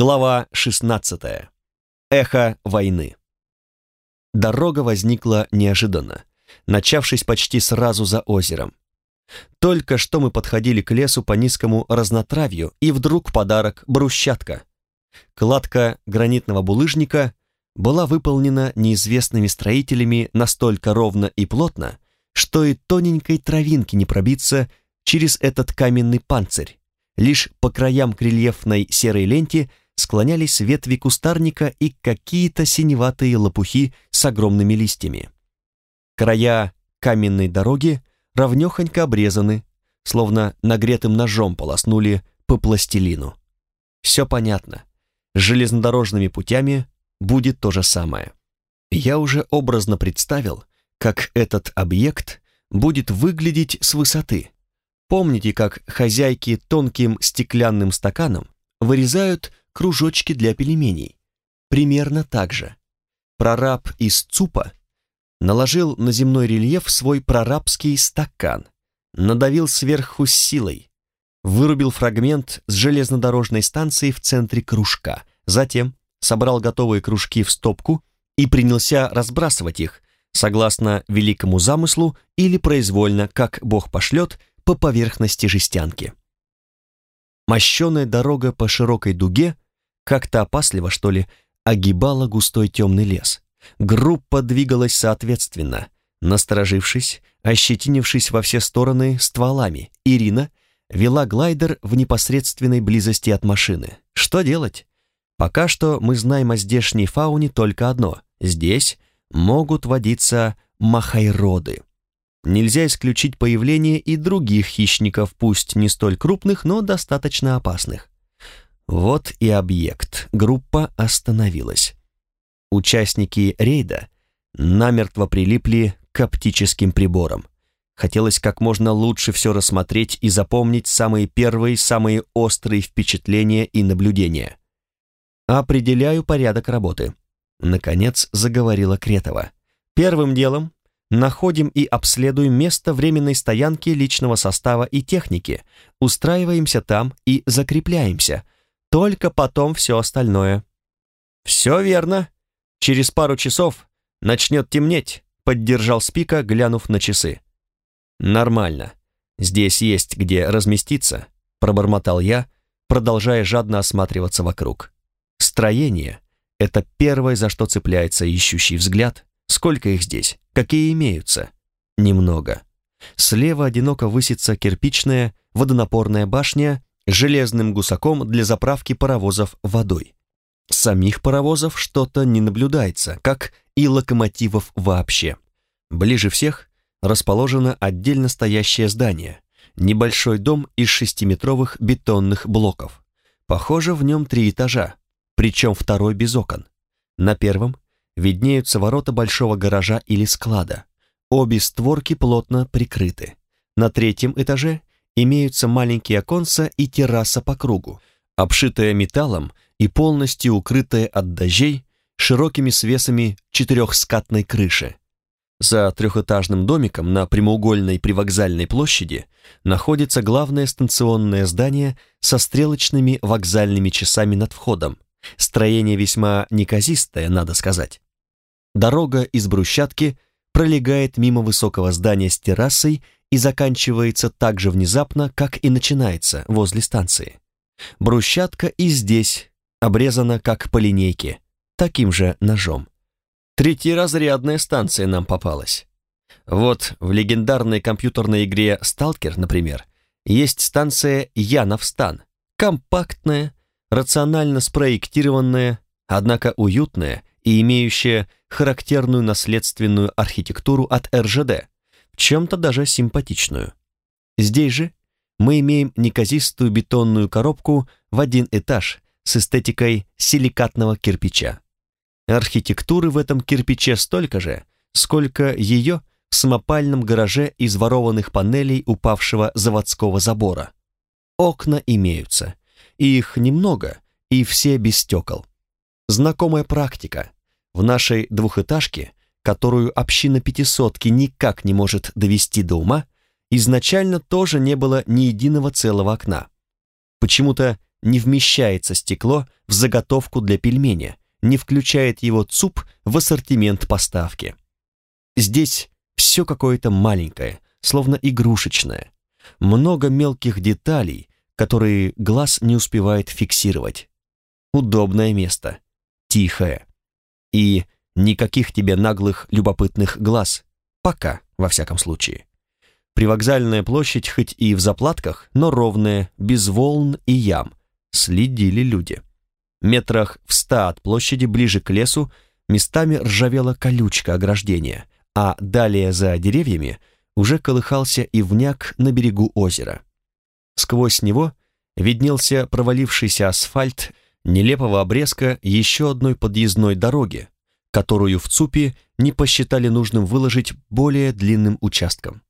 Глава 16. Эхо войны. Дорога возникла неожиданно, начавшись почти сразу за озером. Только что мы подходили к лесу по низкому разнотравью, и вдруг подарок — брусчатка. Кладка гранитного булыжника была выполнена неизвестными строителями настолько ровно и плотно, что и тоненькой травинки не пробиться через этот каменный панцирь, Лишь по краям к рельефной серой ленте склонялись ветви кустарника и какие-то синеватые лопухи с огромными листьями. Края каменной дороги ровнёхонько обрезаны, словно нагретым ножом полоснули по пластилину. Все понятно. С железнодорожными путями будет то же самое. Я уже образно представил, как этот объект будет выглядеть с высоты, Помните, как хозяйки тонким стеклянным стаканом вырезают кружочки для пельменей? Примерно так же. Прораб из ЦУПа наложил на земной рельеф свой прорабский стакан, надавил сверху силой, вырубил фрагмент с железнодорожной станции в центре кружка, затем собрал готовые кружки в стопку и принялся разбрасывать их, согласно великому замыслу или произвольно, как Бог пошлет, по поверхности жестянки. Мощеная дорога по широкой дуге, как-то опасливо, что ли, огибала густой темный лес. Группа двигалась соответственно, насторожившись, ощетинившись во все стороны стволами. Ирина вела глайдер в непосредственной близости от машины. Что делать? Пока что мы знаем о здешней фауне только одно. Здесь могут водиться махайроды. Нельзя исключить появление и других хищников, пусть не столь крупных, но достаточно опасных. Вот и объект. Группа остановилась. Участники рейда намертво прилипли к оптическим приборам. Хотелось как можно лучше все рассмотреть и запомнить самые первые, самые острые впечатления и наблюдения. «Определяю порядок работы», — наконец заговорила Кретова. «Первым делом находим и обследуем место временной стоянки личного состава и техники, устраиваемся там и закрепляемся. Только потом все остальное. «Все верно. Через пару часов начнет темнеть», — поддержал Спика, глянув на часы. «Нормально. Здесь есть где разместиться», — пробормотал я, продолжая жадно осматриваться вокруг. «Строение — это первое, за что цепляется ищущий взгляд, Сколько их здесь? Какие имеются? Немного. Слева одиноко высится кирпичная водонапорная башня железным гусаком для заправки паровозов водой. Самих паровозов что-то не наблюдается, как и локомотивов вообще. Ближе всех расположено отдельно стоящее здание, небольшой дом из шестиметровых бетонных блоков. Похоже, в нем три этажа, причем второй без окон. На первом виднеются ворота большого гаража или склада. Обе створки плотно прикрыты. На третьем этаже имеются маленькие оконца и терраса по кругу, обшитая металлом и полностью укрытая от дождей широкими свесами четырехскатной крыши. За трехэтажным домиком на прямоугольной привокзальной площади находится главное станционное здание со стрелочными вокзальными часами над входом. Строение весьма неказистое, надо сказать. Дорога из брусчатки пролегает мимо высокого здания с террасой и заканчивается так же внезапно, как и начинается возле станции. Брусчатка и здесь обрезана как по линейке, таким же ножом. Третьеразрядная станция нам попалась. Вот в легендарной компьютерной игре «Сталкер», например, есть станция Яновстан, компактная, рационально спроектированная, однако уютная и имеющая характерную наследственную архитектуру от РЖД, чем-то даже симпатичную. Здесь же мы имеем неказистую бетонную коробку в один этаж с эстетикой силикатного кирпича. Архитектуры в этом кирпиче столько же, сколько ее в самопальном гараже из ворованных панелей упавшего заводского забора. Окна имеются, их немного, и все без стекол. Знакомая практика. В нашей двухэтажке, которую община пятисотки никак не может довести до ума, изначально тоже не было ни единого целого окна. Почему-то не вмещается стекло в заготовку для пельменя, не включает его ЦУП в ассортимент поставки. Здесь все какое-то маленькое, словно игрушечное. Много мелких деталей, которые глаз не успевает фиксировать. Удобное место, тихое. И никаких тебе наглых любопытных глаз. Пока, во всяком случае. Привокзальная площадь хоть и в заплатках, но ровная, без волн и ям. Следили люди. Метрах в ста от площади, ближе к лесу, местами ржавела колючка ограждения, а далее за деревьями уже колыхался и вняк на берегу озера. Сквозь него виднелся провалившийся асфальт нелепого обрезка еще одной подъездной дороги, которую в ЦУПе не посчитали нужным выложить более длинным участком.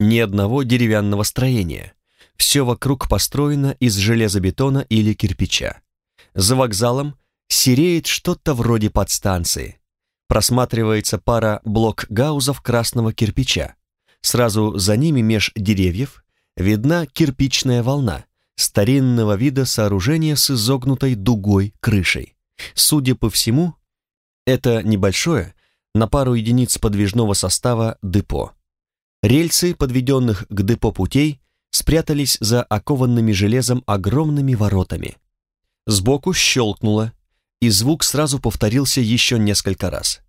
Ни одного деревянного строения. Все вокруг построено из железобетона или кирпича. За вокзалом сереет что-то вроде подстанции. Просматривается пара блок-гаузов красного кирпича. Сразу за ними меж деревьев видна кирпичная волна, старинного вида сооружения с изогнутой дугой крышей. Судя по всему, это небольшое, на пару единиц подвижного состава депо. Рельсы, подведенных к депо путей, спрятались за окованными железом огромными воротами. Сбоку щелкнуло, и звук сразу повторился еще несколько раз.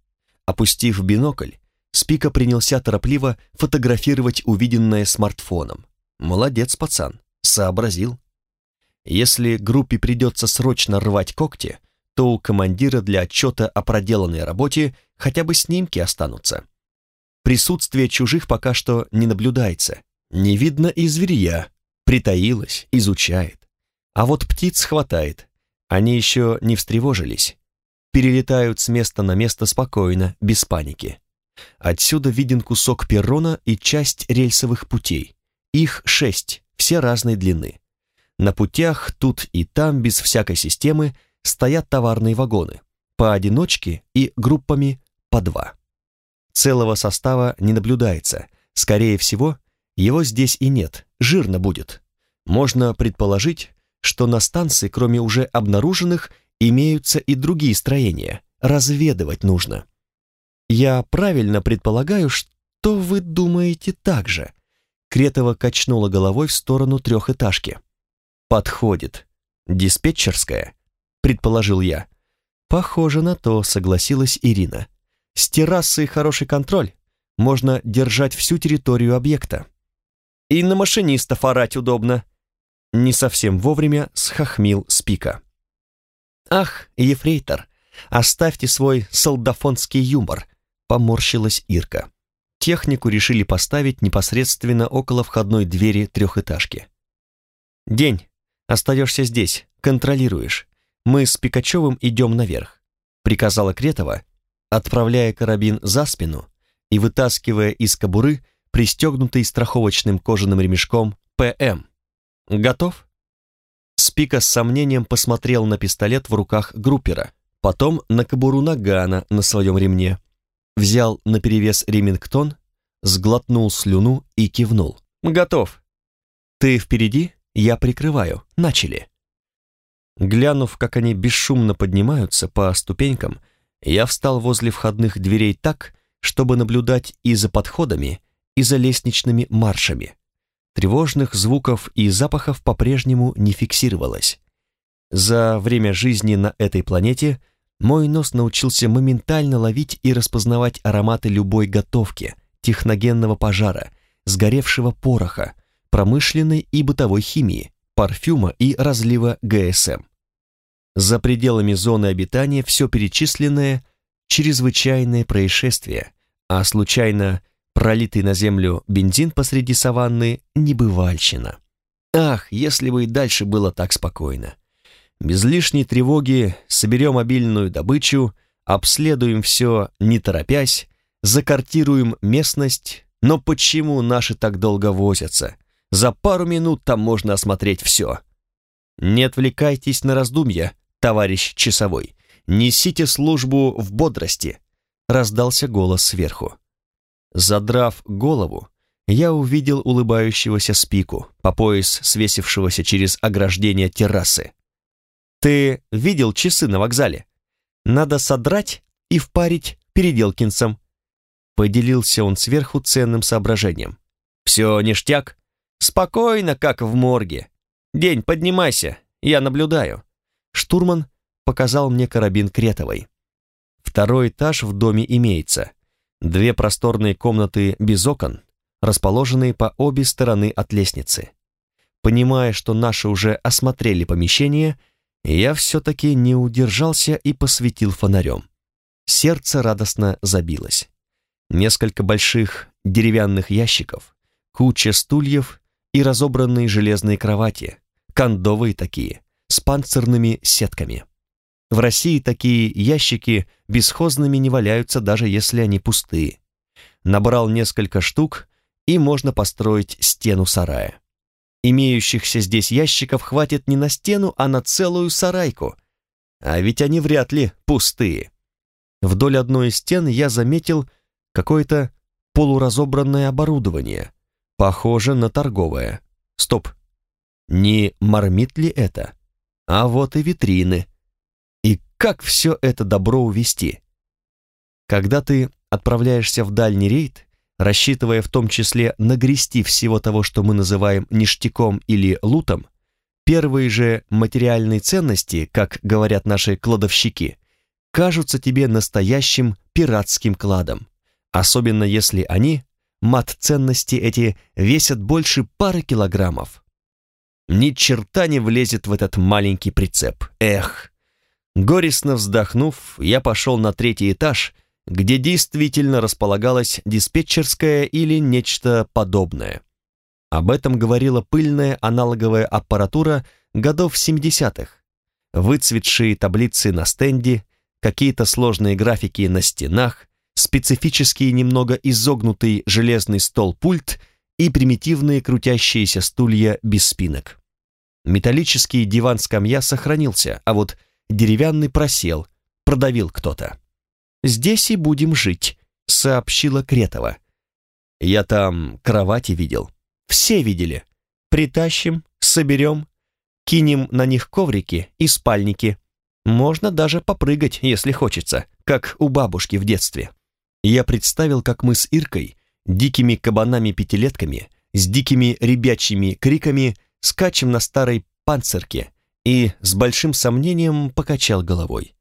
Опустив бинокль, Спика принялся торопливо фотографировать увиденное смартфоном. Молодец, пацан, сообразил. Если группе придется срочно рвать когти, то у командира для отчета о проделанной работе хотя бы снимки останутся. Присутствие чужих пока что не наблюдается. Не видно и зверья. Притаилась, изучает. А вот птиц хватает. Они еще не встревожились. Перелетают с места на место спокойно, без паники. Отсюда виден кусок перрона и часть рельсовых путей. Их шесть, все разной длины. На путях тут и там, без всякой системы, стоят товарные вагоны, поодиночке и группами по два. Целого состава не наблюдается, скорее всего, его здесь и нет, жирно будет. Можно предположить, что на станции, кроме уже обнаруженных, имеются и другие строения, разведывать нужно. Я правильно предполагаю, что вы думаете так же. Кретова качнула головой в сторону трехэтажки. Подходит. Диспетчерская, предположил я. Похоже на то, согласилась Ирина. С террасы хороший контроль. Можно держать всю территорию объекта. И на машинистов орать удобно. Не совсем вовремя схохмил Спика. Ах, ефрейтор, оставьте свой солдафонский юмор, поморщилась Ирка. Технику решили поставить непосредственно около входной двери трехэтажки. «День, остаешься здесь, контролируешь. Мы с Пикачевым идем наверх», приказала Кретова, отправляя карабин за спину и вытаскивая из кобуры пристегнутый страховочным кожаным ремешком ПМ. «Готов?» Спика с сомнением посмотрел на пистолет в руках группера, потом на кобуру нагана на своем ремне, взял наперевес ремингтон, сглотнул слюну и кивнул. «Готов. Ты впереди, я прикрываю. Начали». Глянув, как они бесшумно поднимаются по ступенькам, я встал возле входных дверей так, чтобы наблюдать и за подходами, и за лестничными маршами. Тревожных звуков и запахов по-прежнему не фиксировалось. За время жизни на этой планете – мой нос научился моментально ловить и распознавать ароматы любой готовки, техногенного пожара, сгоревшего пороха, промышленной и бытовой химии, парфюма и разлива ГСМ. За пределами зоны обитания все перечисленное – чрезвычайное происшествие, а случайно пролитый на землю бензин посреди саванны – небывальщина. Ах, если бы и дальше было так спокойно. Без лишней тревоги соберем обильную добычу, обследуем все, не торопясь, закартируем местность, но почему наши так долго возятся? За пару минут там можно осмотреть все. Не отвлекайтесь на раздумья, товарищ часовой. Несите службу в бодрости, раздался голос сверху. Задрав голову, я увидел улыбающегося Спику, по пояс свесившегося через ограждение террасы. «Ты видел часы на вокзале? Надо содрать и впарить переделкинцам». Поделился он сверху ценным соображением. «Все ништяк? Спокойно, как в морге. День, поднимайся, я наблюдаю». Штурман показал мне карабин Кретовой. Второй этаж в доме имеется. Две просторные комнаты без окон, расположенные по обе стороны от лестницы. Понимая, что наши уже осмотрели помещение, я все-таки не удержался и посветил фонарем. Сердце радостно забилось. Несколько больших деревянных ящиков, куча стульев и разобранные железные кровати, кондовые такие, с панцирными сетками. В России такие ящики бесхозными не валяются, даже если они пустые. Набрал несколько штук, и можно построить стену сарая. Имеющихся здесь ящиков хватит не на стену, а на целую сарайку. А ведь они вряд ли пустые. Вдоль одной из стен я заметил какое-то полуразобранное оборудование, похоже на торговое. Стоп, не мармит ли это? А вот и витрины. И как все это добро увести? Когда ты отправляешься в дальний рейд, рассчитывая в том числе нагрести всего того, что мы называем ништяком или лутом, первые же материальные ценности, как говорят наши кладовщики, кажутся тебе настоящим пиратским кладом, особенно если они, мат-ценности эти, весят больше пары килограммов. Ни черта не влезет в этот маленький прицеп. Эх! Горестно вздохнув, я пошел на третий этаж где действительно располагалась диспетчерская или нечто подобное. Об этом говорила пыльная аналоговая аппаратура годов 70-х, выцветшие таблицы на стенде, какие-то сложные графики на стенах, специфический немного изогнутый железный стол-пульт и примитивные крутящиеся стулья без спинок. Металлический диван-скамья сохранился, а вот деревянный просел, продавил кто-то. Здесь и будем жить», — сообщила Кретова. «Я там кровати видел». «Все видели. Притащим, соберем, кинем на них коврики и спальники. Можно даже попрыгать, если хочется, как у бабушки в детстве». Я представил, как мы с Иркой, дикими кабанами-пятилетками, с дикими ребячьими криками скачем на старой панцирке и с большим сомнением покачал головой.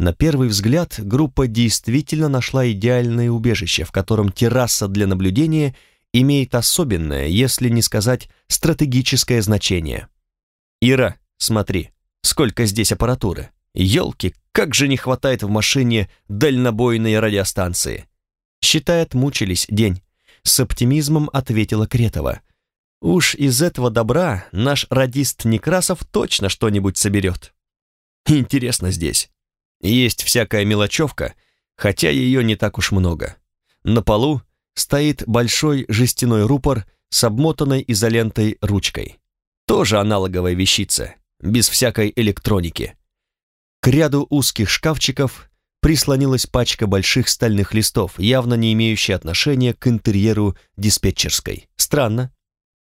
На первый взгляд группа действительно нашла идеальное убежище, в котором терраса для наблюдения имеет особенное, если не сказать стратегическое значение. «Ира, смотри, сколько здесь аппаратуры. Ёлки, как же не хватает в машине дальнобойной радиостанции!» Считай, отмучились день. С оптимизмом ответила Кретова. «Уж из этого добра наш радист Некрасов точно что-нибудь соберет». «Интересно здесь. Есть всякая мелочевка, хотя ее не так уж много. На полу стоит большой жестяной рупор с обмотанной изолентой ручкой. Тоже аналоговая вещица, без всякой электроники. К ряду узких шкафчиков прислонилась пачка больших стальных листов, явно не имеющая отношения к интерьеру диспетчерской. Странно.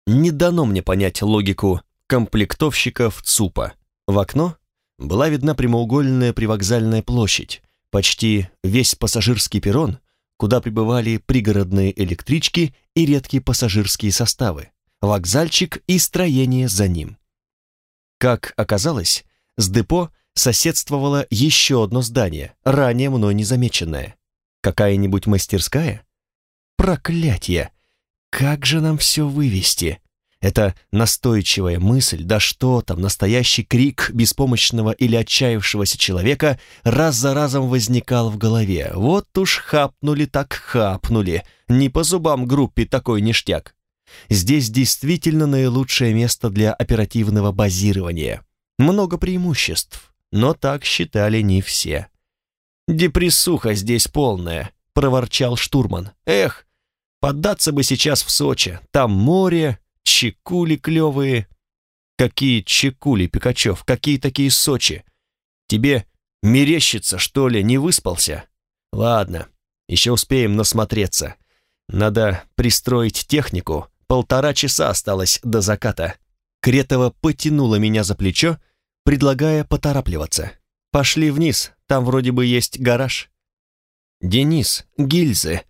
Не дано мне понять логику комплектовщиков ЦУПа. В окно была видна прямоугольная привокзальная площадь, почти весь пассажирский перрон, куда прибывали пригородные электрички и редкие пассажирские составы, вокзальчик и строение за ним. Как оказалось, с депо соседствовало еще одно здание, ранее мной незамеченное. Какая-нибудь мастерская? Проклятье! Как же нам все вывести? Это настойчивая мысль, да что там, настоящий крик беспомощного или отчаявшегося человека раз за разом возникал в голове. Вот уж хапнули так хапнули, не по зубам группе такой ништяк. Здесь действительно наилучшее место для оперативного базирования. Много преимуществ, но так считали не все. «Депрессуха здесь полная», — проворчал штурман. «Эх, поддаться бы сейчас в Сочи, там море, чекули клевые. Какие чекули, Пикачев, какие такие Сочи? Тебе мерещится, что ли, не выспался? Ладно, еще успеем насмотреться. Надо пристроить технику, полтора часа осталось до заката. Кретова потянула меня за плечо, предлагая поторапливаться. Пошли вниз, там вроде бы есть гараж. «Денис, гильзы!»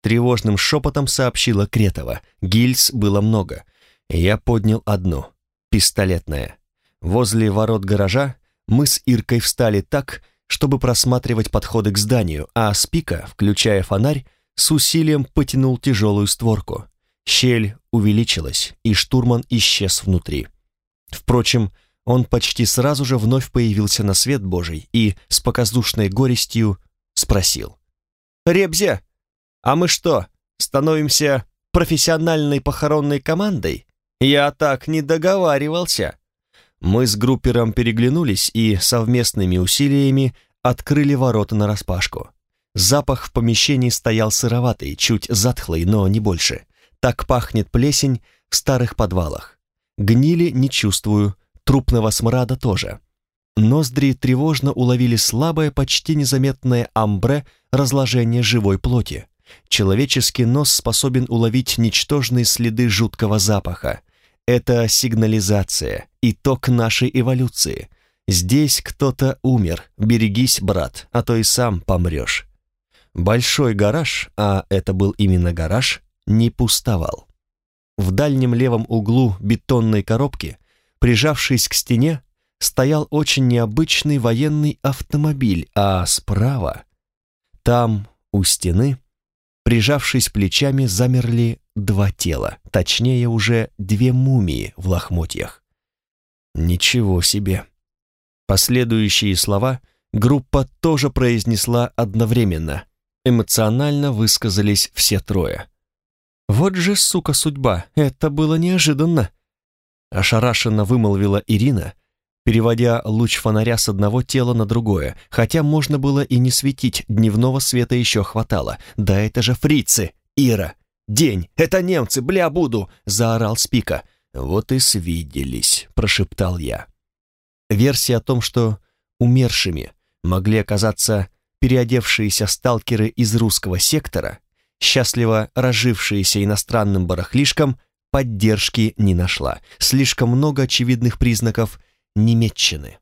Тревожным шепотом сообщила Кретова. Гильз было много. Я поднял одну, пистолетная. Возле ворот гаража мы с Иркой встали так, чтобы просматривать подходы к зданию, а Спика, включая фонарь, с усилием потянул тяжелую створку. Щель увеличилась, и штурман исчез внутри. Впрочем, он почти сразу же вновь появился на свет Божий и с показушной горестью спросил. «Ребзя, а мы что, становимся профессиональной похоронной командой? Я так не договаривался». Мы с группером переглянулись и совместными усилиями открыли ворота нараспашку. Запах в помещении стоял сыроватый, чуть затхлый, но не больше. Так пахнет плесень в старых подвалах. Гнили не чувствую, трупного смрада тоже. Ноздри тревожно уловили слабое, почти незаметное амбре разложения живой плоти. Человеческий нос способен уловить ничтожные следы жуткого запаха. Это сигнализация, итог нашей эволюции. Здесь кто-то умер, берегись, брат, а то и сам помрешь. Большой гараж, а это был именно гараж, не пустовал. В дальнем левом углу бетонной коробки, прижавшись к стене, стоял очень необычный военный автомобиль, а справа, там, у стены, прижавшись плечами, замерли два тела, точнее уже две мумии в лохмотьях. Ничего себе. Последующие слова группа тоже произнесла одновременно. Эмоционально высказались все трое. «Вот же, сука, судьба, это было неожиданно!» Ошарашенно вымолвила Ирина, переводя луч фонаря с одного тела на другое, хотя можно было и не светить, дневного света еще хватало. «Да это же фрицы! Ира! День! Это немцы! Бля, буду!» — заорал Спика. «Вот и свиделись», — прошептал я. Версия о том, что умершими могли оказаться переодевшиеся сталкеры из русского сектора, счастливо разжившиеся иностранным барахлишком, поддержки не нашла. Слишком много очевидных признаков немецчины.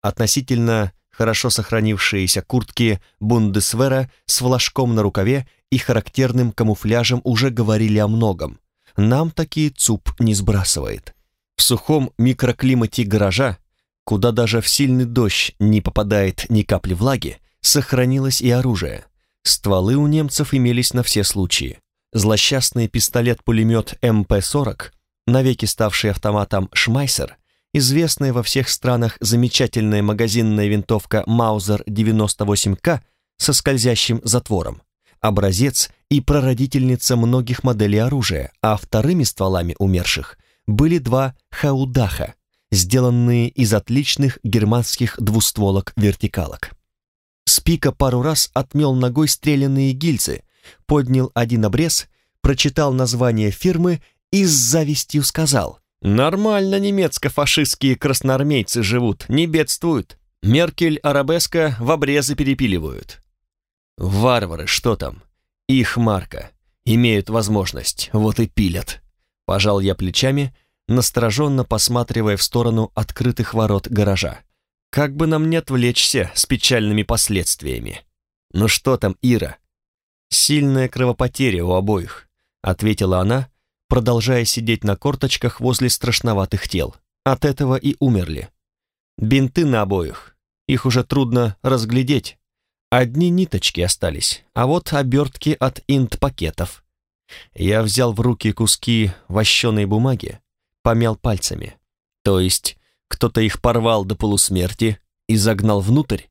Относительно хорошо сохранившиеся куртки Бундесвера с флажком на рукаве и характерным камуфляжем уже говорили о многом. Нам такие ЦУП не сбрасывает. В сухом микроклимате гаража, куда даже в сильный дождь не попадает ни капли влаги, сохранилось и оружие. Стволы у немцев имелись на все случаи. Злосчастный пистолет-пулемет МП-40, навеки ставший автоматом «Шмайсер», известная во всех странах замечательная магазинная винтовка Маузер 98К со скользящим затвором, образец и прародительница многих моделей оружия, а вторыми стволами умерших были два хаудаха, сделанные из отличных германских двустволок-вертикалок. Спика пару раз отмел ногой стрелянные гильзы, поднял один обрез, прочитал название фирмы и с завистью сказал «Нормально немецко-фашистские красноармейцы живут, не бедствуют. Меркель, Арабеска в обрезы перепиливают». «Варвары, что там? Их марка. Имеют возможность, вот и пилят». Пожал я плечами, настороженно посматривая в сторону открытых ворот гаража. Как бы нам не отвлечься с печальными последствиями. Ну что там, Ира? Сильная кровопотеря у обоих, ответила она, продолжая сидеть на корточках возле страшноватых тел. От этого и умерли. Бинты на обоих. Их уже трудно разглядеть. Одни ниточки остались, а вот обертки от инт-пакетов. Я взял в руки куски вощеной бумаги, помял пальцами. То есть кто-то их порвал до полусмерти и загнал внутрь?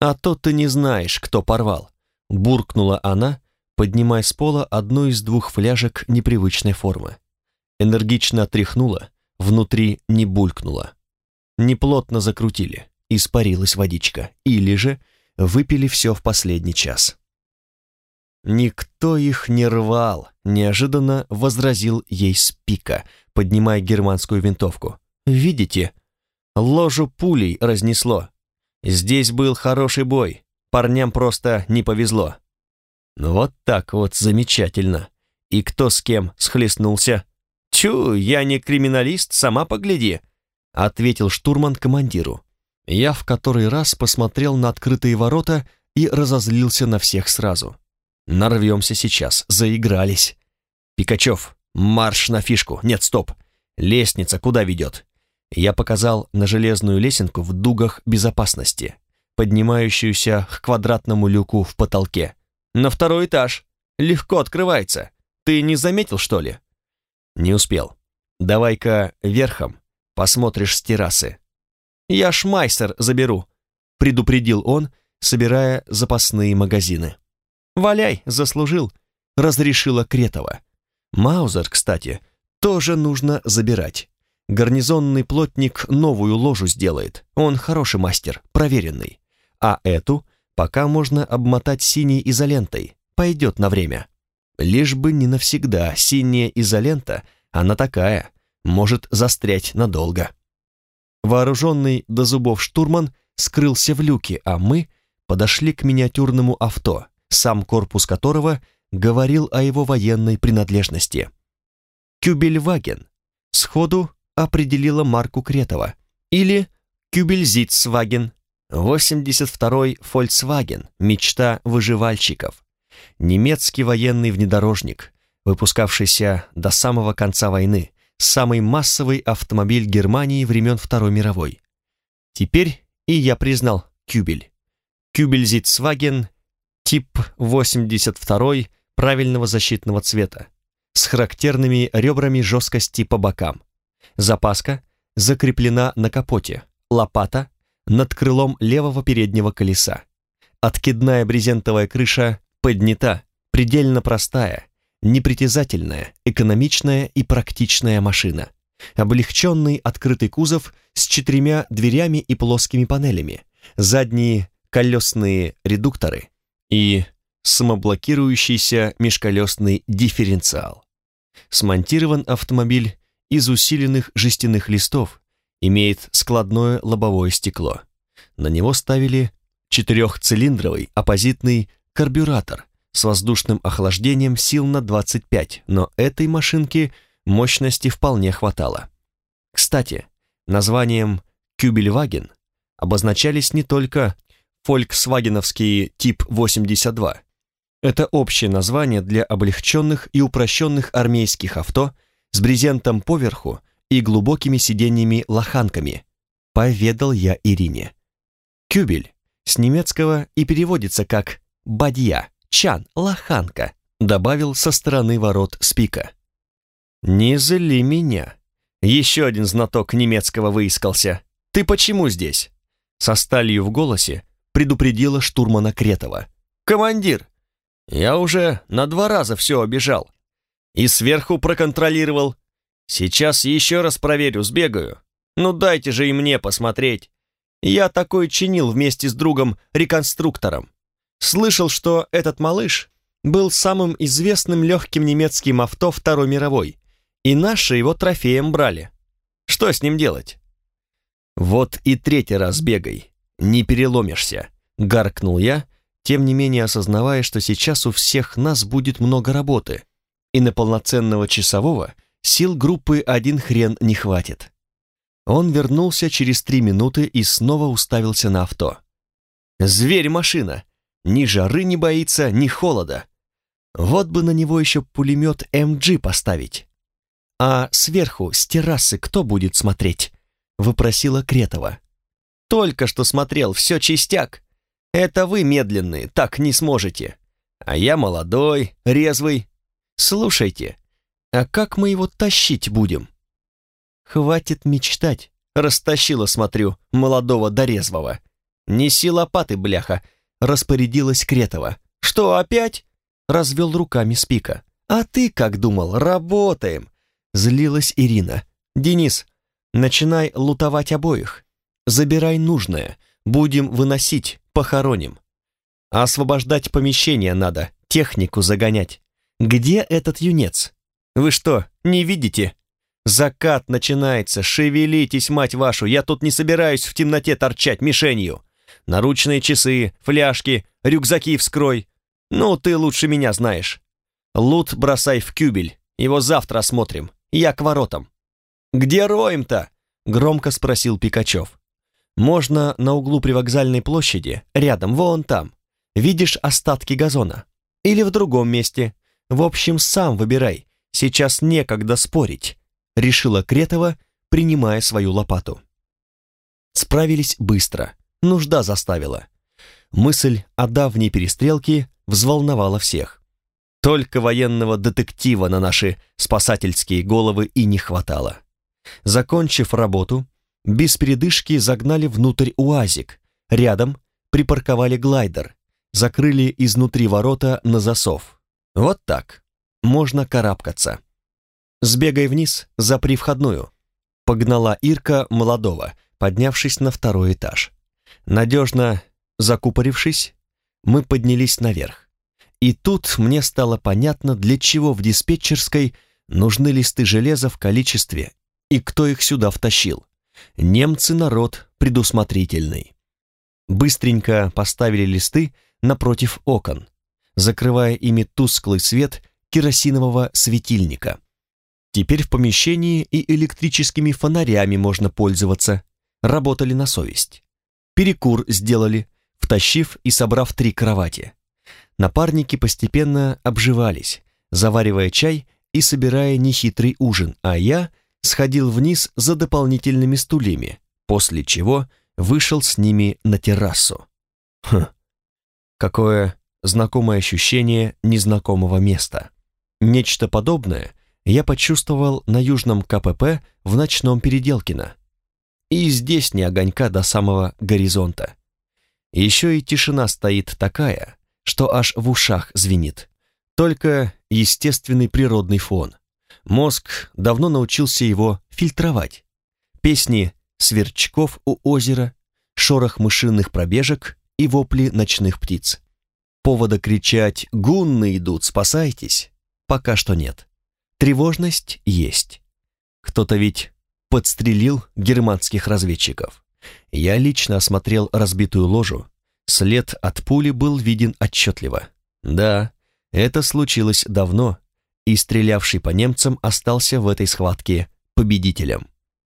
А то ты не знаешь, кто порвал, буркнула она, поднимая с пола одну из двух фляжек непривычной формы. Энергично отряхнула, внутри не булькнула. Неплотно закрутили, испарилась водичка, или же выпили все в последний час. «Никто их не рвал», — неожиданно возразил ей Спика, поднимая германскую винтовку. Видите? Ложу пулей разнесло. Здесь был хороший бой. Парням просто не повезло. Вот так вот замечательно. И кто с кем схлестнулся? Чу, я не криминалист, сама погляди, ответил штурман командиру. Я в который раз посмотрел на открытые ворота и разозлился на всех сразу. Нарвемся сейчас, заигрались. Пикачев, марш на фишку. Нет, стоп. Лестница куда ведет? Я показал на железную лесенку в дугах безопасности, поднимающуюся к квадратному люку в потолке. На второй этаж. Легко открывается. Ты не заметил, что ли? Не успел. Давай-ка верхом посмотришь с террасы. Я шмайсер заберу, предупредил он, собирая запасные магазины. «Валяй, заслужил», — разрешила Кретова. Маузер, кстати, тоже нужно забирать. Гарнизонный плотник новую ложу сделает. Он хороший мастер, проверенный. А эту пока можно обмотать синей изолентой. Пойдет на время. Лишь бы не навсегда. Синяя изолента, она такая, может застрять надолго. Вооруженный до зубов штурман скрылся в люке, а мы подошли к миниатюрному авто, сам корпус которого говорил о его военной принадлежности. Кюбельваген сходу определила марку Кретова, или Кюбельзитсваген, 82-й Volkswagen, мечта выживальщиков, немецкий военный внедорожник, выпускавшийся до самого конца войны, самый массовый автомобиль Германии времен Второй мировой. Теперь и я признал Кюбель. Кюбельзитсваген тип 82 правильного защитного цвета, с характерными ребрами жесткости по бокам. Запаска закреплена на капоте, лопата над крылом левого переднего колеса. Откидная брезентовая крыша поднята, предельно простая, непритязательная, экономичная и практичная машина. Облегченный открытый кузов с четырьмя дверями и плоскими панелями, задние колесные редукторы и самоблокирующийся межколесный дифференциал. Смонтирован автомобиль из усиленных жестяных листов, имеет складное лобовое стекло. На него ставили четырехцилиндровый оппозитный карбюратор с воздушным охлаждением сил на 25, но этой машинки мощности вполне хватало. Кстати, названием «Кюбельваген» обозначались не только фольксвагеновские тип 82. Это общее название для облегченных и упрощенных армейских авто с брезентом поверху и глубокими сиденьями-лоханками, поведал я Ирине. Кюбель с немецкого и переводится как «бадья», «чан», «лоханка», добавил со стороны ворот Спика. «Не зли меня!» Еще один знаток немецкого выискался. «Ты почему здесь?» Со сталью в голосе предупредила штурмана Кретова. «Командир, я уже на два раза все обижал. И сверху проконтролировал. Сейчас еще раз проверю, сбегаю. Ну дайте же и мне посмотреть. Я такой чинил вместе с другом-реконструктором. Слышал, что этот малыш был самым известным легким немецким авто Второй мировой, и наши его трофеем брали. Что с ним делать? Вот и третий раз бегай, не переломишься, гаркнул я, тем не менее осознавая, что сейчас у всех нас будет много работы, и на полноценного часового сил группы один хрен не хватит. Он вернулся через три минуты и снова уставился на авто. «Зверь-машина! Ни жары не боится, ни холода. Вот бы на него еще пулемет МГ поставить. А сверху, с террасы, кто будет смотреть?» — выпросила Кретова. «Только что смотрел, все чистяк. Это вы медленные, так не сможете. А я молодой, резвый. Слушайте, а как мы его тащить будем?» «Хватит мечтать», — растащила, смотрю, молодого до резвого. «Неси лопаты, бляха», — распорядилась Кретова. «Что, опять?» — развел руками Спика. «А ты как думал, работаем?» — злилась Ирина. «Денис, начинай лутовать обоих. Забирай нужное, будем выносить, похороним. Освобождать помещение надо, технику загонять. Где этот юнец? Вы что, не видите? Закат начинается, шевелитесь, мать вашу, я тут не собираюсь в темноте торчать мишенью. Наручные часы, фляжки, рюкзаки вскрой. Ну, ты лучше меня знаешь. Лут бросай в кюбель, его завтра осмотрим. Я к воротам. Где роем-то? Громко спросил Пикачев. Можно на углу привокзальной площади, рядом, вон там. Видишь остатки газона. Или в другом месте. В общем, сам выбирай. Сейчас некогда спорить, решила Кретова, принимая свою лопату. Справились быстро. Нужда заставила. Мысль о давней перестрелке взволновала всех. Только военного детектива на наши спасательские головы и не хватало. Закончив работу, без передышки загнали внутрь УАЗик, рядом припарковали глайдер, закрыли изнутри ворота на засов. Вот так. Можно карабкаться. «Сбегай вниз, запри входную», — погнала Ирка молодого, поднявшись на второй этаж. Надежно закупорившись, мы поднялись наверх. И тут мне стало понятно, для чего в диспетчерской нужны листы железа в количестве и кто их сюда втащил. Немцы народ предусмотрительный. Быстренько поставили листы напротив окон, закрывая ими тусклый свет керосинового светильника. Теперь в помещении и электрическими фонарями можно пользоваться. Работали на совесть. Перекур сделали, втащив и собрав три кровати. Напарники постепенно обживались, заваривая чай и собирая нехитрый ужин, а я сходил вниз за дополнительными стульями, после чего вышел с ними на террасу. Хм, какое знакомое ощущение незнакомого места. Нечто подобное я почувствовал на южном КПП в ночном Переделкино. И здесь не огонька до самого горизонта. Еще и тишина стоит такая, что аж в ушах звенит. Только естественный природный фон. Мозг давно научился его фильтровать. Песни сверчков у озера, шорох мышиных пробежек и вопли ночных птиц. Повода кричать «Гунны идут, спасайтесь!» Пока что нет. Тревожность есть. Кто-то ведь подстрелил германских разведчиков. Я лично осмотрел разбитую ложу. След от пули был виден отчетливо. Да, это случилось давно, и стрелявший по немцам остался в этой схватке победителем.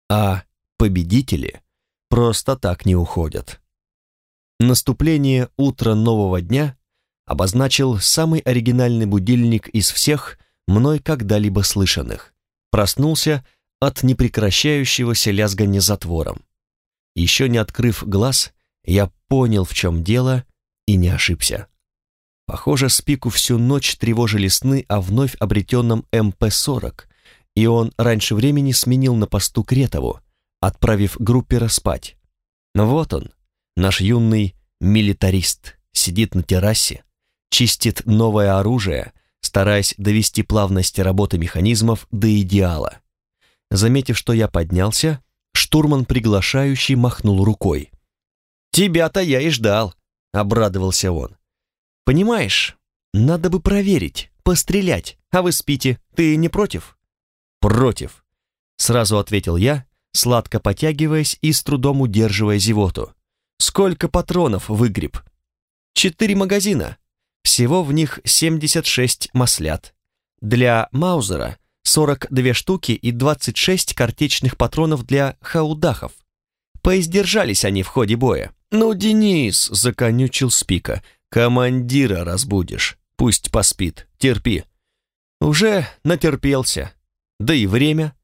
А победители просто так не уходят. Наступление утра нового дня обозначил самый оригинальный будильник из всех мной когда-либо слышанных. Проснулся от непрекращающегося лязгания затвором. Еще не открыв глаз, я понял, в чем дело, и не ошибся. Похоже, Спику всю ночь тревожили сны о вновь обретенном МП-40, и он раньше времени сменил на посту Кретову, отправив группера спать. Вот он, наш юный милитарист, сидит на террасе, чистит новое оружие, стараясь довести плавность работы механизмов до идеала. Заметив, что я поднялся, Штурман приглашающий махнул рукой. «Тебя-то я и ждал», — обрадовался он. «Понимаешь, надо бы проверить, пострелять, а вы спите, ты не против?» «Против», — сразу ответил я, сладко потягиваясь и с трудом удерживая зевоту. «Сколько патронов выгреб?» «Четыре магазина. Всего в них 76 маслят. Для Маузера 42 штуки и 26 картечных патронов для хаудахов. Поиздержались они в ходе боя. «Ну, Денис!» — законючил Спика. «Командира разбудишь. Пусть поспит. Терпи». «Уже натерпелся. Да и время».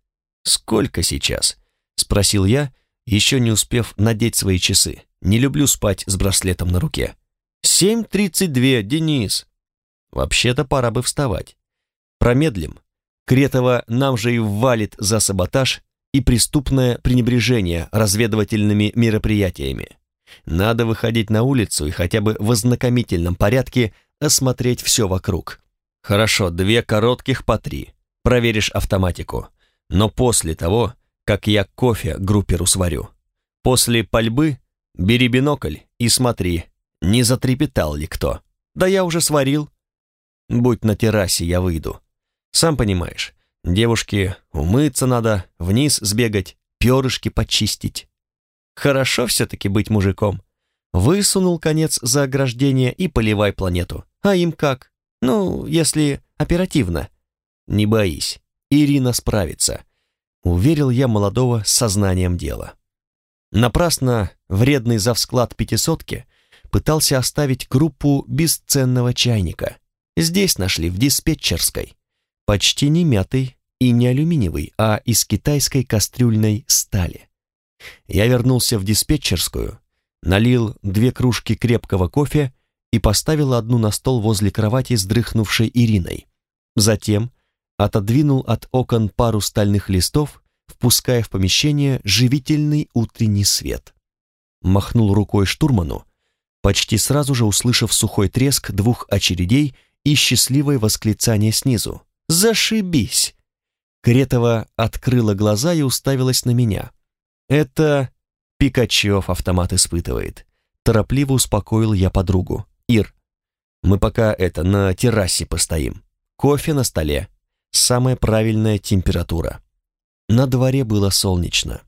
«Сколько сейчас?» — спросил я, еще не успев надеть свои часы. Не люблю спать с браслетом на руке. «Семь тридцать две, Денис». «Вообще-то пора бы вставать. Промедлим. Кретова нам же и ввалит за саботаж и преступное пренебрежение разведывательными мероприятиями. Надо выходить на улицу и хотя бы в ознакомительном порядке осмотреть все вокруг. Хорошо, две коротких по три. Проверишь автоматику. Но после того, как я кофе групперу сварю. После пальбы бери бинокль и смотри, не затрепетал ли кто. Да я уже сварил. Будь на террасе, я выйду. Сам понимаешь, девушке умыться надо, вниз сбегать, перышки почистить. Хорошо все-таки быть мужиком. Высунул конец за ограждение и поливай планету. А им как? Ну, если оперативно. Не боись, Ирина справится, уверил я молодого сознанием дела. Напрасно вредный завсклад пятисотки пытался оставить группу бесценного чайника. Здесь нашли, в диспетчерской. Почти не мятый и не алюминиевый, а из китайской кастрюльной стали. Я вернулся в диспетчерскую, налил две кружки крепкого кофе и поставил одну на стол возле кровати с дрыхнувшей Ириной. Затем отодвинул от окон пару стальных листов, впуская в помещение живительный утренний свет. Махнул рукой штурману, почти сразу же услышав сухой треск двух очередей и счастливое восклицание снизу. «Зашибись!» Кретова открыла глаза и уставилась на меня. «Это Пикачев автомат испытывает». Торопливо успокоил я подругу. «Ир, мы пока это, на террасе постоим. Кофе на столе. Самая правильная температура». На дворе было солнечно.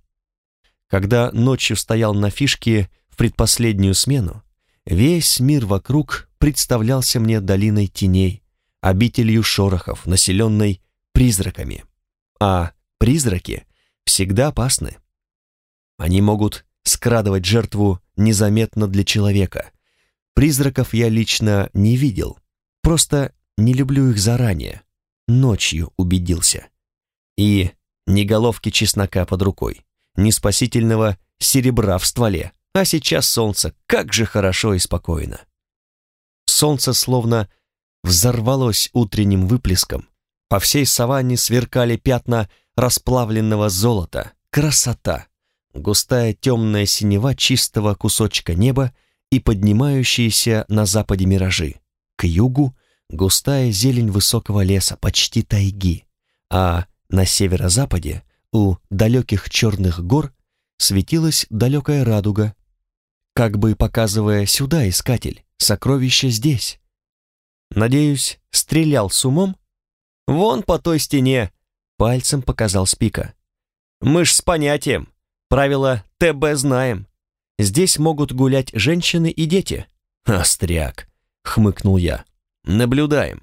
Когда ночью стоял на фишке в предпоследнюю смену, весь мир вокруг представлялся мне долиной теней, обителью шорохов, населенной призраками. А призраки всегда опасны. Они могут скрадывать жертву незаметно для человека. Призраков я лично не видел, просто не люблю их заранее. Ночью убедился. И ни головки чеснока под рукой, ни спасительного серебра в стволе. А сейчас солнце, как же хорошо и спокойно. Солнце словно взорвалось утренним выплеском. По всей саванне сверкали пятна расплавленного золота. Красота! густая темная синева чистого кусочка неба и поднимающиеся на западе миражи. К югу густая зелень высокого леса, почти тайги, а на северо-западе, у далеких черных гор, светилась далекая радуга, как бы показывая сюда, искатель, сокровище здесь. Надеюсь, стрелял с умом? Вон по той стене, пальцем показал Спика. Мы ж с понятием, Правила ТБ знаем. Здесь могут гулять женщины и дети. Остряк, хмыкнул я. Наблюдаем.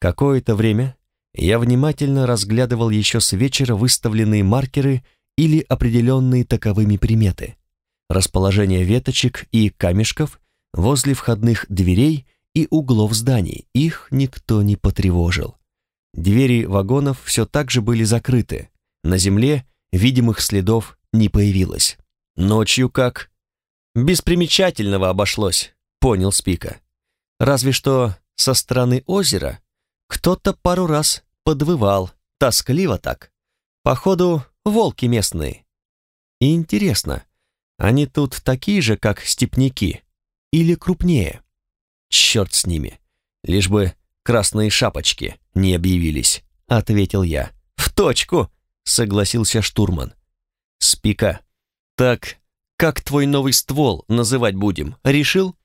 Какое-то время я внимательно разглядывал еще с вечера выставленные маркеры или определенные таковыми приметы. Расположение веточек и камешков возле входных дверей и углов зданий. Их никто не потревожил. Двери вагонов все так же были закрыты. На земле видимых следов не появилось. Ночью как? Без примечательного обошлось, понял Спика. Разве что со стороны озера кто-то пару раз подвывал, тоскливо так. Походу, волки местные. И интересно, они тут такие же, как степняки, или крупнее? Черт с ними, лишь бы красные шапочки не объявились, ответил я. В точку, согласился штурман. Спика. Так, как твой новый ствол называть будем? Решил?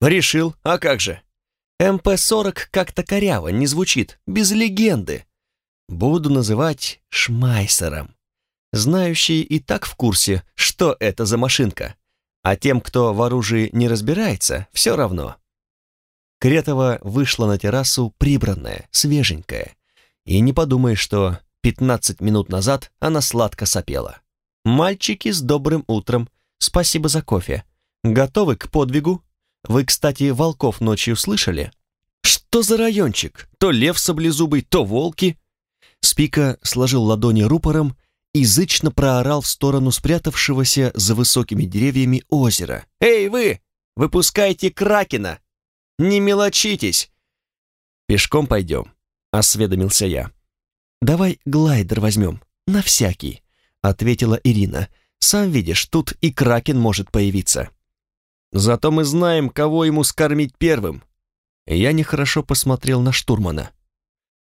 Решил, а как же? МП-40 как-то коряво, не звучит, без легенды. Буду называть Шмайсером. Знающие и так в курсе, что это за машинка. А тем, кто в оружии не разбирается, все равно. Кретова вышла на террасу прибранная, свеженькая. И не подумай, что 15 минут назад она сладко сопела. «Мальчики, с добрым утром! Спасибо за кофе. Готовы к подвигу? Вы, кстати, волков ночью слышали? Что за райончик? То лев саблезубый, то волки!» Спика сложил ладони рупором и зычно проорал в сторону спрятавшегося за высокими деревьями озера. «Эй, вы! Выпускайте кракена! Не мелочитесь!» «Пешком пойдем», — осведомился я. «Давай глайдер возьмем, на всякий», — ответила Ирина. «Сам видишь, тут и Кракен может появиться». «Зато мы знаем, кого ему скормить первым». Я нехорошо посмотрел на штурмана.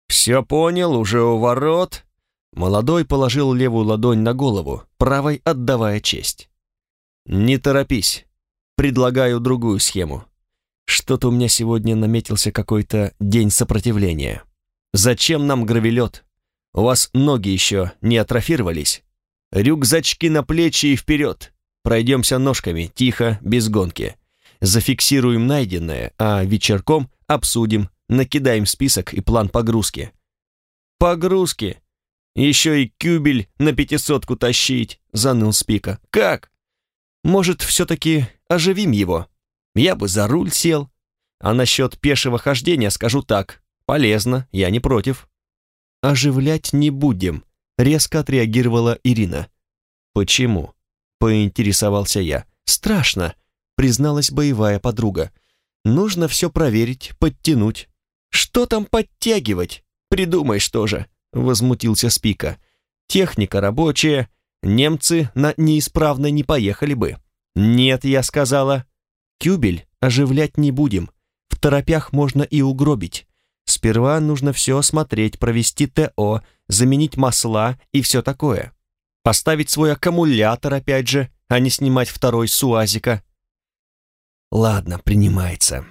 «Все понял, уже у ворот». Молодой положил левую ладонь на голову, правой отдавая честь. «Не торопись. Предлагаю другую схему. Что-то у меня сегодня наметился какой-то день сопротивления. Зачем нам гравелет? У вас ноги еще не атрофировались?» Рюкзачки на плечи и вперед. Пройдемся ножками, тихо, без гонки. Зафиксируем найденное, а вечерком обсудим, накидаем список и план погрузки». «Погрузки? Еще и кюбель на пятисотку тащить», — заныл Спика. «Как? Может, все-таки оживим его? Я бы за руль сел. А насчет пешего хождения скажу так. Полезно, я не против». «Оживлять не будем», — резко отреагировала Ирина. «Почему?» — поинтересовался я. «Страшно», — призналась боевая подруга. «Нужно все проверить, подтянуть». «Что там подтягивать? Придумай что же», — возмутился Спика. «Техника рабочая, немцы на неисправной не поехали бы». «Нет», — я сказала. «Кюбель оживлять не будем. В торопях можно и угробить. Сперва нужно все осмотреть, провести ТО, заменить масла и все такое. Поставить свой аккумулятор опять же, а не снимать второй с УАЗика. Ладно, принимается.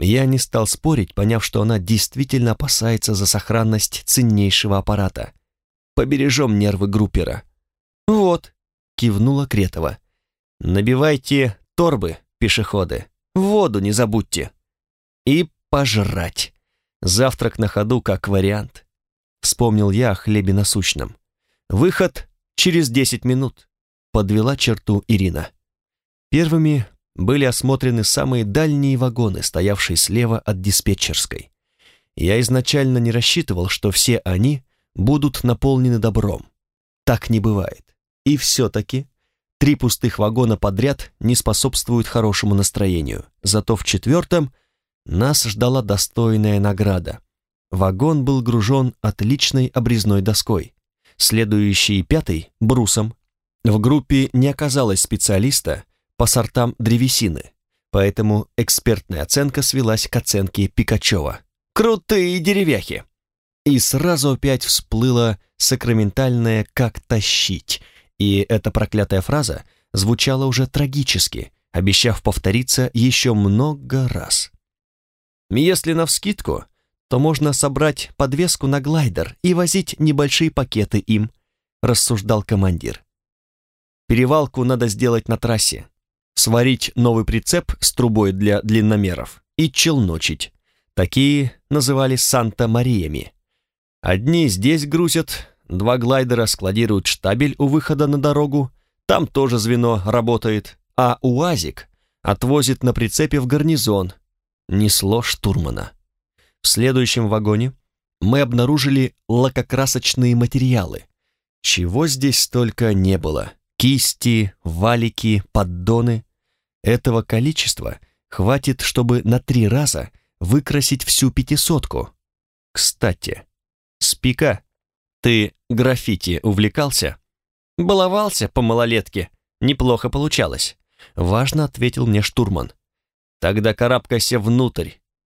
Я не стал спорить, поняв, что она действительно опасается за сохранность ценнейшего аппарата. Побережем нервы группера. Вот, кивнула Кретова. Набивайте торбы, пешеходы. Воду не забудьте. И пожрать. Завтрак на ходу как вариант. Вспомнил я о хлебе насущном. Выход через десять минут. Подвела черту Ирина. Первыми были осмотрены самые дальние вагоны, стоявшие слева от диспетчерской. Я изначально не рассчитывал, что все они будут наполнены добром. Так не бывает. И все-таки три пустых вагона подряд не способствуют хорошему настроению. Зато в четвертом нас ждала достойная награда. Вагон был гружен отличной обрезной доской, следующий пятый — брусом. В группе не оказалось специалиста, по сортам древесины, поэтому экспертная оценка свелась к оценке Пикачева. «Крутые деревяхи!» И сразу опять всплыла сакраментальная «как тащить», и эта проклятая фраза звучала уже трагически, обещав повториться еще много раз. Если навскидку, то можно собрать подвеску на глайдер и возить небольшие пакеты им, рассуждал командир. Перевалку надо сделать на трассе, сварить новый прицеп с трубой для длинномеров и челночить. Такие называли Санта-Мариями. Одни здесь грузят, два глайдера складируют штабель у выхода на дорогу, там тоже звено работает, а УАЗик отвозит на прицепе в гарнизон. Несло штурмана. В следующем вагоне мы обнаружили лакокрасочные материалы. Чего здесь только не было. Кисти, валики, поддоны. Этого количества хватит, чтобы на три раза выкрасить всю пятисотку. Кстати, Спика, ты граффити увлекался? Баловался по малолетке, неплохо получалось. Важно ответил мне штурман. Тогда карабкайся внутрь,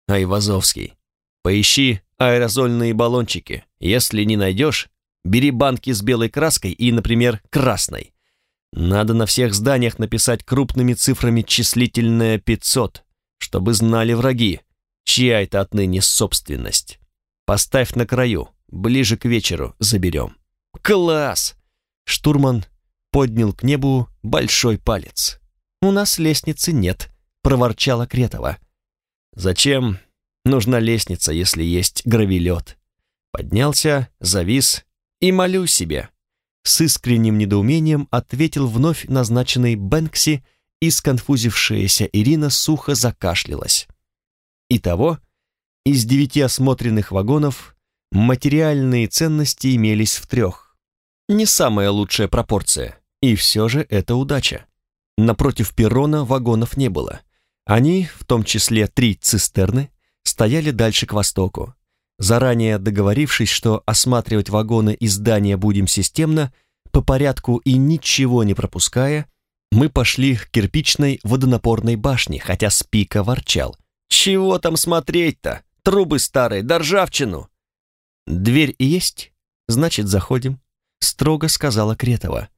Айвазовский. Поищи аэрозольные баллончики. Если не найдешь, бери банки с белой краской и, например, красной. Надо на всех зданиях написать крупными цифрами числительное 500, чтобы знали враги, чья это отныне собственность. Поставь на краю, ближе к вечеру заберем. Класс! Штурман поднял к небу большой палец. «У нас лестницы нет», — проворчала Кретова. «Зачем нужна лестница, если есть гравилет?» Поднялся, завис и молю себе. С искренним недоумением ответил вновь назначенный Бэнкси, и сконфузившаяся Ирина сухо закашлялась. Итого, из девяти осмотренных вагонов материальные ценности имелись в трех. Не самая лучшая пропорция, и все же это удача. Напротив перрона вагонов не было. Они, в том числе три цистерны, стояли дальше к востоку, Заранее договорившись, что осматривать вагоны и здания будем системно, по порядку и ничего не пропуская, мы пошли к кирпичной водонапорной башне, хотя Спика ворчал. «Чего там смотреть-то? Трубы старые, да ржавчину!» «Дверь есть? Значит, заходим», — строго сказала Кретова.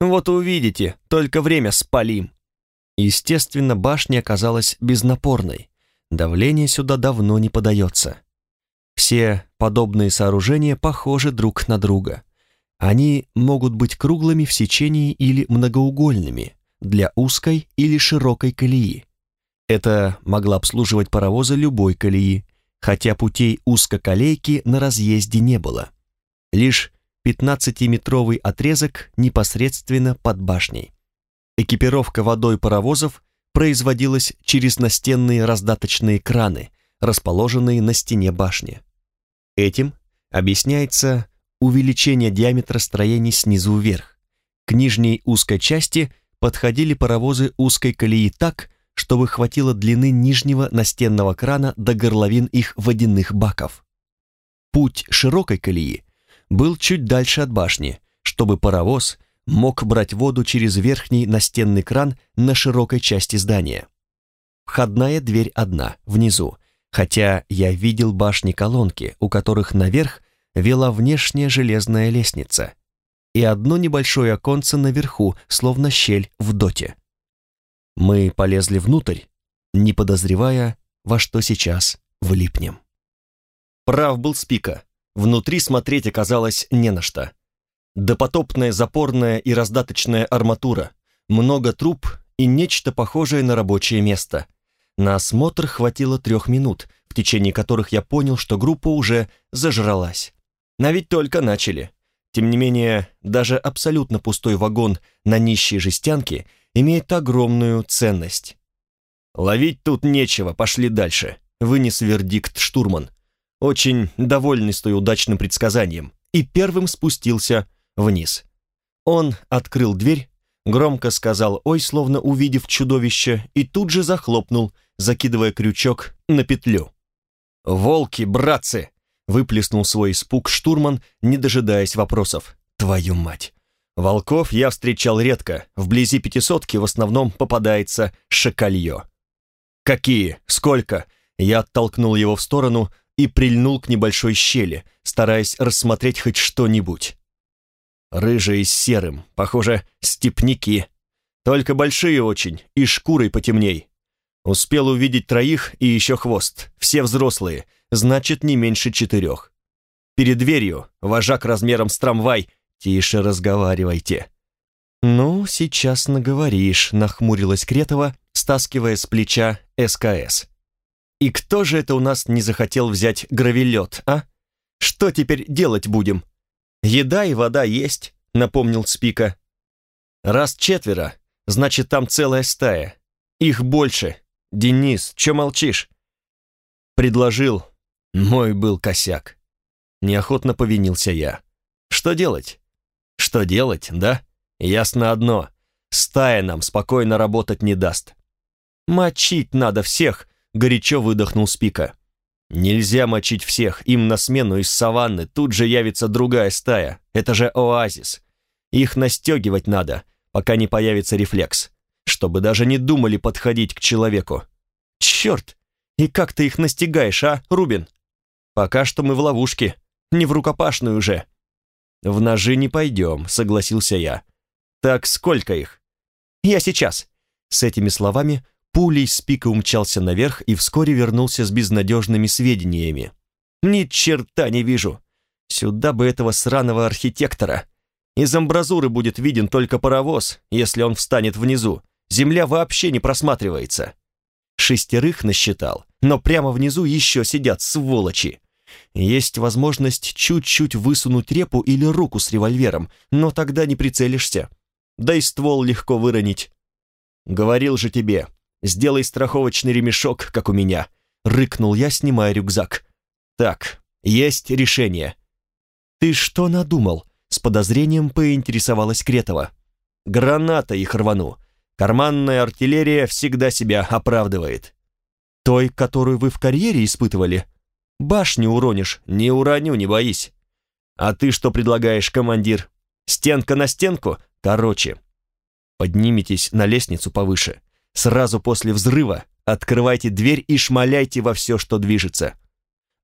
«Вот увидите, только время спалим». Естественно, башня оказалась безнапорной. Давление сюда давно не подается. Все подобные сооружения похожи друг на друга. Они могут быть круглыми в сечении или многоугольными, для узкой или широкой колеи. Это могла обслуживать паровозы любой колеи, хотя путей узкоколейки на разъезде не было. Лишь 15-метровый отрезок непосредственно под башней. Экипировка водой паровозов производилась через настенные раздаточные краны, расположенные на стене башни. Этим объясняется увеличение диаметра строений снизу вверх. К нижней узкой части подходили паровозы узкой колеи так, чтобы хватило длины нижнего настенного крана до горловин их водяных баков. Путь широкой колеи был чуть дальше от башни, чтобы паровоз мог брать воду через верхний настенный кран на широкой части здания. Входная дверь одна, внизу, хотя я видел башни-колонки, у которых наверх вела внешняя железная лестница, и одно небольшое оконце наверху, словно щель в доте. Мы полезли внутрь, не подозревая, во что сейчас влипнем. Прав был Спика. Внутри смотреть оказалось не на что. Допотопная запорная и раздаточная арматура, много труб и нечто похожее на рабочее место. На осмотр хватило трех минут, в течение которых я понял, что группа уже зажралась. Но ведь только начали. Тем не менее, даже абсолютно пустой вагон на нищей жестянке имеет огромную ценность. «Ловить тут нечего, пошли дальше», — вынес вердикт штурман. Очень довольный стой удачным предсказанием, и первым спустился вниз. Он открыл дверь, громко сказал «Ой», словно увидев чудовище, и тут же захлопнул, закидывая крючок на петлю. «Волки, братцы!» — выплеснул свой испуг штурман, не дожидаясь вопросов. «Твою мать!» Волков я встречал редко, вблизи пятисотки в основном попадается шакалье. «Какие? Сколько?» Я оттолкнул его в сторону и прильнул к небольшой щели, стараясь рассмотреть хоть что-нибудь. Рыжие с серым, похоже, степняки. Только большие очень, и шкурой потемней. Успел увидеть троих и еще хвост, все взрослые, значит, не меньше четырех. Перед дверью вожак размером с трамвай «Тише разговаривайте». «Ну, сейчас наговоришь», — нахмурилась Кретова, стаскивая с плеча СКС. «И кто же это у нас не захотел взять гравелет, а? Что теперь делать будем?» «Еда и вода есть», — напомнил Спика. «Раз четверо, значит, там целая стая. Их больше. Денис, чё молчишь?» Предложил. Мой был косяк. Неохотно повинился я. «Что делать?» Что делать, да? Ясно одно. Стая нам спокойно работать не даст. Мочить надо всех, горячо выдохнул Спика. Нельзя мочить всех, им на смену из саванны тут же явится другая стая. Это же оазис. Их настегивать надо, пока не появится рефлекс, чтобы даже не думали подходить к человеку. Черт! И как ты их настигаешь, а, Рубин? Пока что мы в ловушке, не в рукопашную уже. «В ножи не пойдем», — согласился я. «Так сколько их?» «Я сейчас». С этими словами пулей с пика умчался наверх и вскоре вернулся с безнадежными сведениями. «Ни черта не вижу. Сюда бы этого сраного архитектора. Из амбразуры будет виден только паровоз, если он встанет внизу. Земля вообще не просматривается». Шестерых насчитал, но прямо внизу еще сидят сволочи. Есть возможность чуть-чуть высунуть репу или руку с револьвером, но тогда не прицелишься. Да и ствол легко выронить. Говорил же тебе, сделай страховочный ремешок, как у меня. Рыкнул я, снимая рюкзак. Так, есть решение. Ты что надумал? С подозрением поинтересовалась Кретова. Граната их рвану. Карманная артиллерия всегда себя оправдывает. Той, которую вы в карьере испытывали? Башню уронишь. Не уроню, не боись. А ты что предлагаешь, командир? Стенка на стенку? Короче, поднимитесь на лестницу повыше. Сразу после взрыва открывайте дверь и шмаляйте во все, что движется.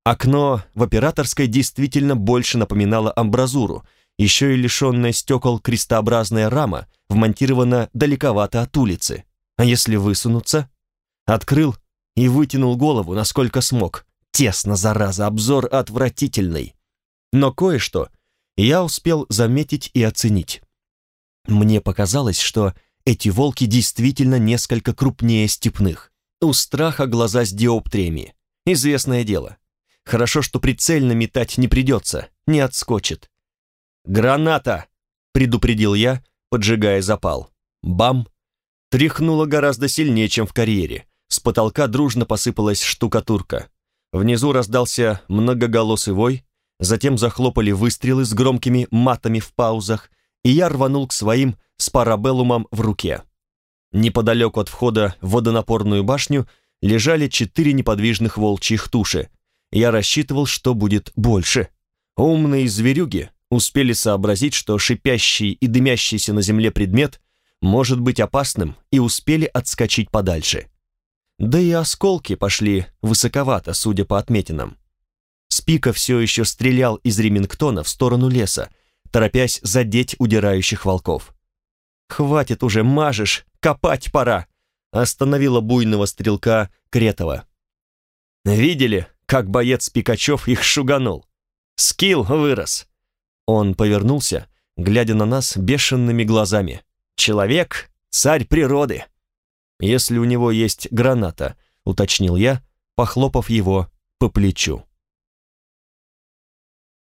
Окно в операторской действительно больше напоминало амбразуру, еще и лишенная стекол крестообразная рама вмонтирована далековато от улицы. А если высунуться? Открыл и вытянул голову, насколько смог тесно, зараза, обзор отвратительный. Но кое-что я успел заметить и оценить. Мне показалось, что эти волки действительно несколько крупнее степных. У страха глаза с диоптриями. Известное дело. Хорошо, что прицельно метать не придется, не отскочит. «Граната!» — предупредил я, поджигая запал. Бам! Тряхнуло гораздо сильнее, чем в карьере. С потолка дружно посыпалась штукатурка. Внизу раздался многоголосый вой, затем захлопали выстрелы с громкими матами в паузах, и я рванул к своим с парабеллумом в руке. Неподалеку от входа в водонапорную башню лежали четыре неподвижных волчьих туши. Я рассчитывал, что будет больше. Умные зверюги успели сообразить, что шипящий и дымящийся на земле предмет может быть опасным, и успели отскочить подальше. Да и осколки пошли высоковато, судя по отметинам. Спика все еще стрелял из Ремингтона в сторону леса, торопясь задеть удирающих волков. «Хватит уже, мажешь, копать пора!» остановила буйного стрелка Кретова. «Видели, как боец Пикачев их шуганул? Скилл вырос!» Он повернулся, глядя на нас бешеными глазами. «Человек — царь природы!» «Если у него есть граната», — уточнил я, похлопав его по плечу.